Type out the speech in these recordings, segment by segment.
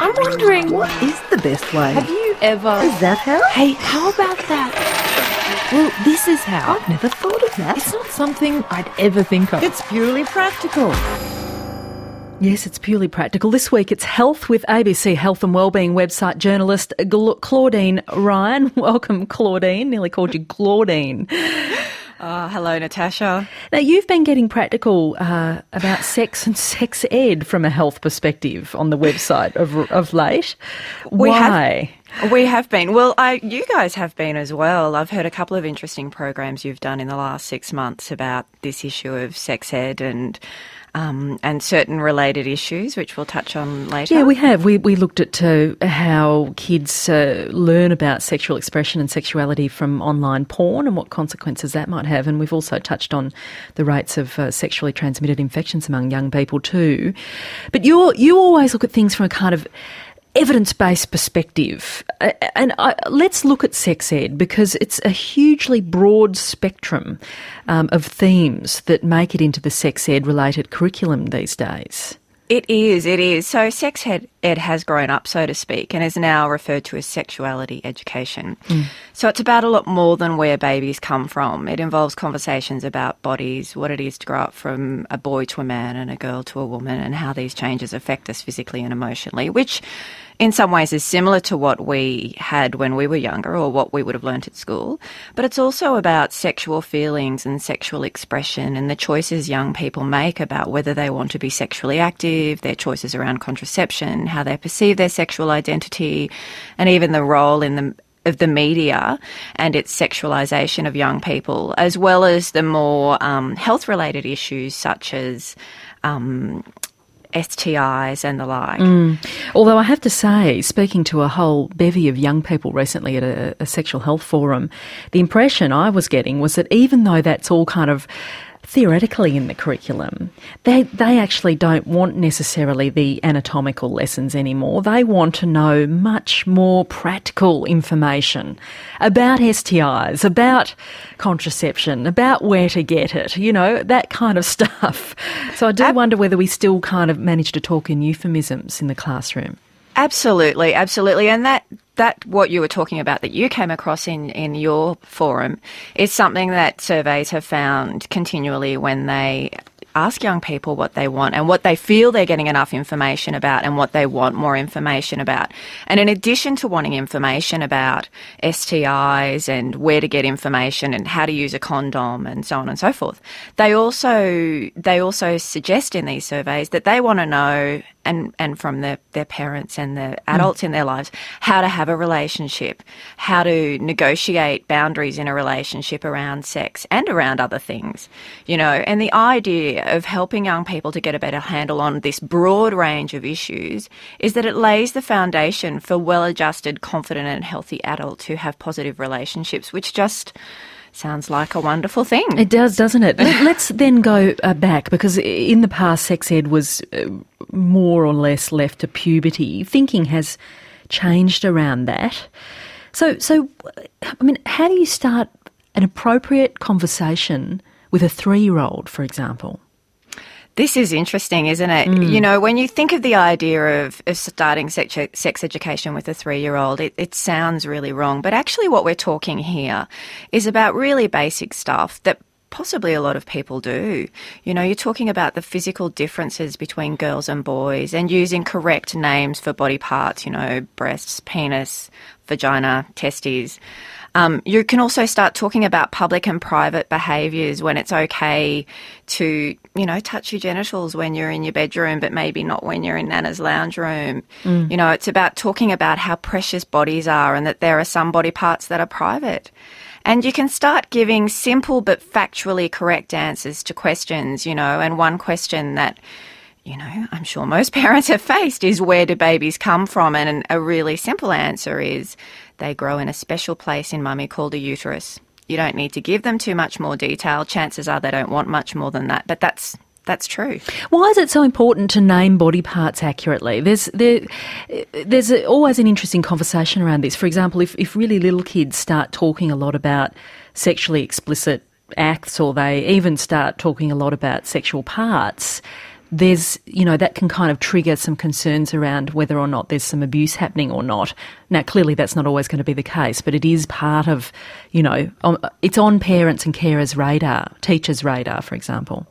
I'm wondering, What is the best way? have you ever. Is that how? Hey, how about that? Well, this is how. I've never thought of that. It's not something I'd ever think of. It's purely practical. Yes, it's purely practical. This week it's health with ABC Health and Wellbeing website journalist Claudine Ryan. Welcome, Claudine. Nearly called you Claudine. Uh, hello, Natasha. Now, you've been getting practical uh, about sex and sex ed from a health perspective on the website of, of late. We have- Why? We have been. Well, I, you guys have been as well. I've heard a couple of interesting programs you've done in the last six months about this issue of sex ed and um, and certain related issues, which we'll touch on later. Yeah, we have. We, we looked at uh, how kids uh, learn about sexual expression and sexuality from online porn and what consequences that might have. And we've also touched on the rates of uh, sexually transmitted infections among young people too. But you you always look at things from a kind of evidence-based perspective. Uh, And I, let's look at sex ed because it's a hugely broad spectrum um, of themes that make it into the sex ed related curriculum these days. It is, it is. So sex ed, ed has grown up, so to speak, and is now referred to as sexuality education. So it's about a lot more than where babies come from. It involves conversations about bodies, what it is to grow up from a boy to a man and a girl to a woman, and how these changes affect us physically and emotionally, which in some ways is similar to what we had when we were younger or what we would have learnt at school. But it's also about sexual feelings and sexual expression and the choices young people make about whether they want to be sexually active, their choices around contraception, how they perceive their sexual identity, and even the role in the of the media and its sexualization of young people, as well as the more um, health related issues such as um, STIs and the like. Mm. Although I have to say, speaking to a whole bevy of young people recently at a, a sexual health forum, the impression I was getting was that even though that's all kind of theoretically in the curriculum, they they actually don't want necessarily the anatomical lessons anymore. They want to know much more practical information about STIs, about contraception, about where to get it, you know, that kind of stuff. So I do wonder whether we still kind of manage to talk in euphemisms in the classroom. Absolutely, absolutely. And that that what you were talking about that you came across in, in your forum is something that surveys have found continually when they ask young people what they want and what they feel they're getting enough information about and what they want more information about. And in addition to wanting information about STIs and where to get information and how to use a condom and so on and so forth, they also they also suggest in these surveys that they want to know and, and from their, their parents and the adults in their lives how to have a relationship, how to negotiate boundaries in a relationship around sex and around other things, you know. And the idea of helping young people to get a better handle on this broad range of issues is that it lays the foundation for well adjusted, confident, and healthy adults who have positive relationships, which just sounds like a wonderful thing. It does, doesn't it? Let- Let's then go uh, back because in the past, sex ed was uh, more or less left to puberty. Thinking has changed around that. So, so I mean, how do you start an appropriate conversation with a three-year-old, for example? This is interesting, isn't it? Hmm. You know, when you think of the idea of, of starting sex, sex education with a three year old, it, it sounds really wrong. But actually, what we're talking here is about really basic stuff that possibly a lot of people do. You know, you're talking about the physical differences between girls and boys and using correct names for body parts, you know, breasts, penis, vagina, testes. Um, you can also start talking about public and private behaviours when it's okay to, you know, touch your genitals when you're in your bedroom, but maybe not when you're in Nana's lounge room. You know, it's about talking about how precious bodies are and that there are some body parts that are private. And you can start giving simple but factually correct answers to questions, you know, and one question that you know, I'm sure most parents have faced is where do babies come from? And a really simple answer is they grow in a special place in mummy called a uterus. You don't need to give them too much more detail. Chances are they don't want much more than that, but that's that's true. Why is it so important to name body parts accurately? There's there, there's always an interesting conversation around this. For example, if if really little kids start talking a lot about sexually explicit acts, or they even start talking a lot about sexual parts, there's, you know, that can kind of trigger some concerns around whether or not there's some abuse happening or not. Now, clearly that's not always going to be the case, but it is part of, you know, um, it's on parents and carers' radar, teachers' radar, for example.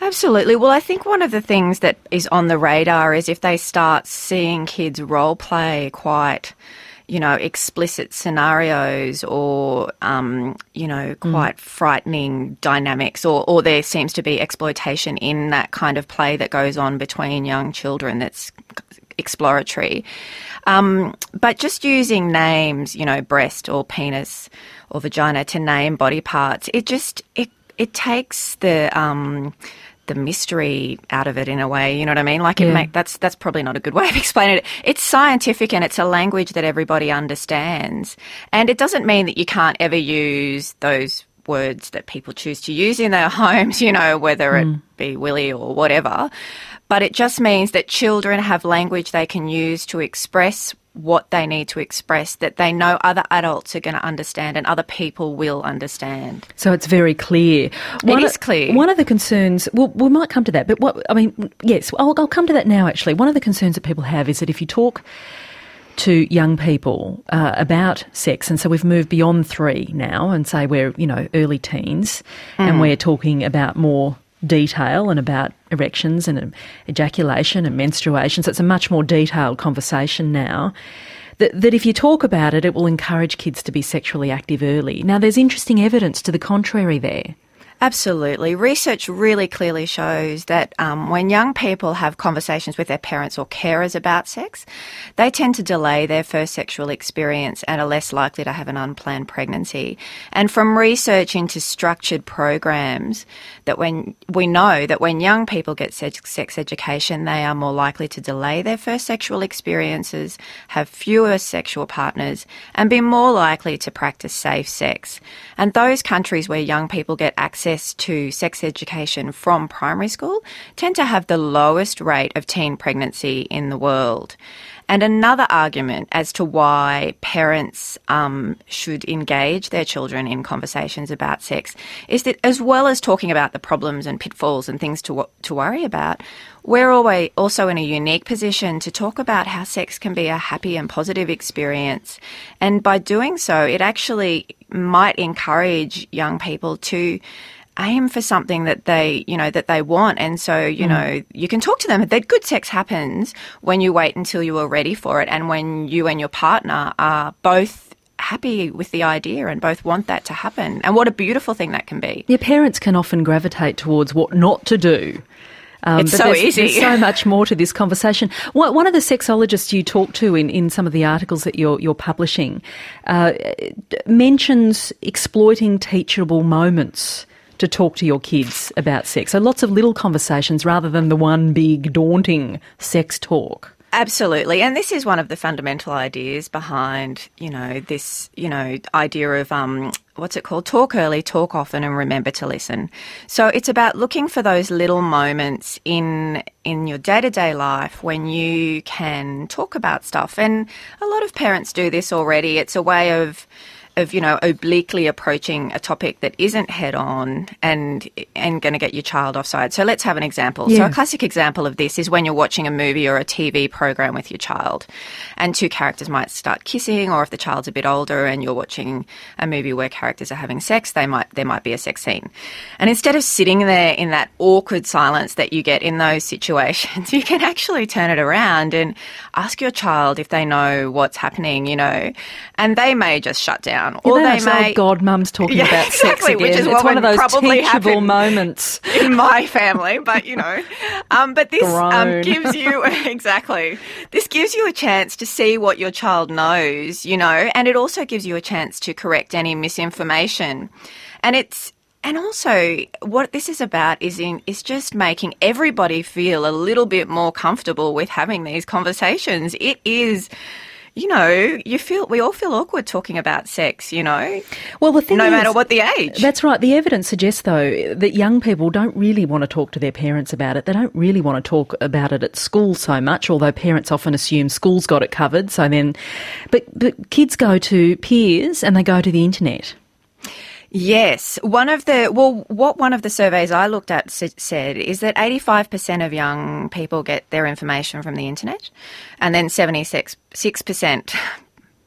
Absolutely. Well, I think one of the things that is on the radar is if they start seeing kids role play quite you know, explicit scenarios or, um, you know, mm. quite mm. frightening dynamics, or, or there seems to be exploitation in that kind of play that goes on between young children that's exploratory. Um, but just using names, you know, breast or penis or vagina to name body parts, it just, it, it takes the, um, the mystery out of it in a way. You know what I mean? Like yeah. it make that's that's probably not a good way of explaining it. It's scientific and it's a language that everybody understands. And it doesn't mean that you can't ever use those words that people choose to use in their homes, you know, whether mm. it be Willy or whatever. But it just means that children have language they can use to express what they need to express that they know other adults are going to understand and other people will understand. So it's very clear. One it is of, clear. One of the concerns, well, we might come to that, but what, I mean, yes, I'll, I'll come to that now actually. One of the concerns that people have is that if you talk to young people uh, about sex, and so we've moved beyond three now and say we're, you know, early teens mm. and we're talking about more detail and about erections and ejaculation and menstruation. So it's a much more detailed conversation now. That, that if you talk about it, it will encourage kids to be sexually active early. Now, there's interesting evidence to the contrary there. Absolutely. Research really clearly shows that um, when young people have conversations with their parents or carers about sex, they tend to delay their first sexual experience and are less likely to have an unplanned pregnancy. And from research into structured programs, that when we know that when young people get sex education, they are more likely to delay their first sexual experiences, have fewer sexual partners, and be more likely to practice safe sex. And those countries where young people get access access to sex education from primary school tend to have the lowest rate of teen pregnancy in the world. And another argument as to why parents um, should engage their children in conversations about sex is that, as well as talking about the problems and pitfalls and things to to worry about, we're always also in a unique position to talk about how sex can be a happy and positive experience. And by doing so, it actually might encourage young people to aim for something that they, you know, that they want. And so, you mm. know, you can talk to them that good sex happens when you wait until you are ready for it and when you and your partner are both happy with the idea and both want that to happen. And what a beautiful thing that can be. Your parents can often gravitate towards what not to do. Um, it's so there's, easy. There's so much more to this conversation. One of the sexologists you talk to in, in some of the articles that you're, you're publishing uh, mentions exploiting teachable moments to talk to your kids about sex. So lots of little conversations rather than the one big daunting sex talk. Absolutely. And this is one of the fundamental ideas behind, you know, this, you know, idea of um, what's it called? Talk early, talk often, and remember to listen. So it's about looking for those little moments in in your day to day life when you can talk about stuff. And a lot of parents do this already. It's a way of of you know obliquely approaching a topic that isn't head on and and going to get your child offside. So let's have an example. Yeah. So a classic example of this is when you're watching a movie or a TV program with your child, and two characters might start kissing, or if the child's a bit older and you're watching a movie where characters are having sex, they might there might be a sex scene, and instead of sitting there in that awkward silence that you get in those situations, you can actually turn it around and ask your child if they know what's happening, you know, and they may just shut down down, or they may. God, mum's talking yeah, about exactly, sex again. Which is it's one of those probably teachable moments in my family. But you know, um, but this um, gives you exactly this gives you a chance to see what your child knows, you know, and it also gives you a chance to correct any misinformation, and it's and also, what this is about is in is just making everybody feel a little bit more comfortable with having these conversations. It is you know, you feel we all feel awkward talking about sex, you know. Well, the thing no is, matter what the age. That's right. The evidence suggests though that young people don't really want to talk to their parents about it. They don't really want to talk about it at school so much, although parents often assume school's got it covered. So then but but kids go to peers and they go to the internet. Yes, one of the well, what one of the surveys I looked at s- said is that eighty-five percent of young people get their information from the internet, and then seventy-six percent.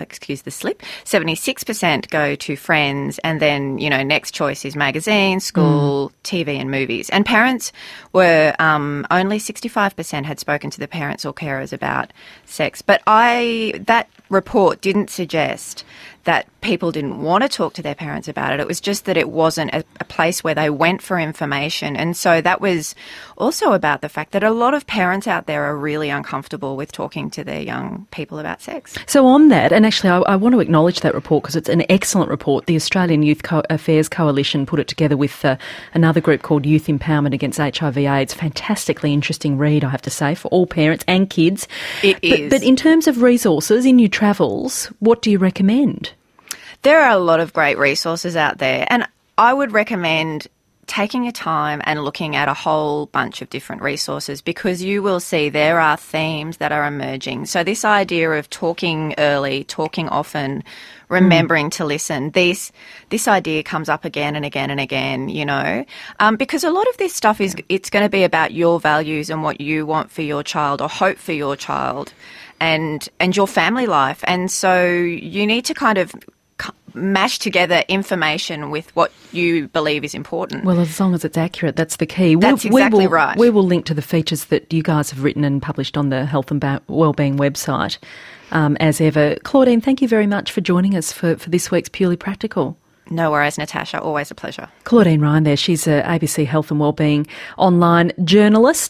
Excuse the slip. Seventy-six percent go to friends, and then you know next choice is magazines, school, TV, and movies. And parents were um, only sixty-five percent had spoken to the parents or carers about sex. But I that report didn't suggest that people didn't want to talk to their parents about it. It was just that it wasn't a, a, place where they went for information. And so that was also about the fact that a lot of parents out there are really uncomfortable with talking to their young people about sex. So, on that, and actually, I, I want to acknowledge that report because it's an excellent report. The Australian Youth Co- Affairs Coalition put it together with uh, another group called Youth Empowerment Against HIV/AIDS. Fantastically interesting read, I have to say, for all parents and kids. It but, is. But in terms of resources in your travels, what do you recommend? There are a lot of great resources out there, and I would recommend taking your time and looking at a whole bunch of different resources because you will see there are themes that are emerging. So, this idea of talking early, talking often, remembering mm. to listen, this, this idea comes up again and again and again, you know, um, because a lot of this stuff is, it's going to be about your values and what you want for your child or hope for your child and, and your family life. And so you need to kind of mash together information with what you believe is important. Well, as long as it's accurate, that's the key. That's we'll, exactly we will, right. We will link to the features that you guys have written and published on the Health and ba- Wellbeing website. Um, as ever, Claudine, thank you very much for joining us for, for this week's Purely Practical. No worries, Natasha. Always a pleasure. Claudine Ryan there. She's a ABC Health and Wellbeing online journalist.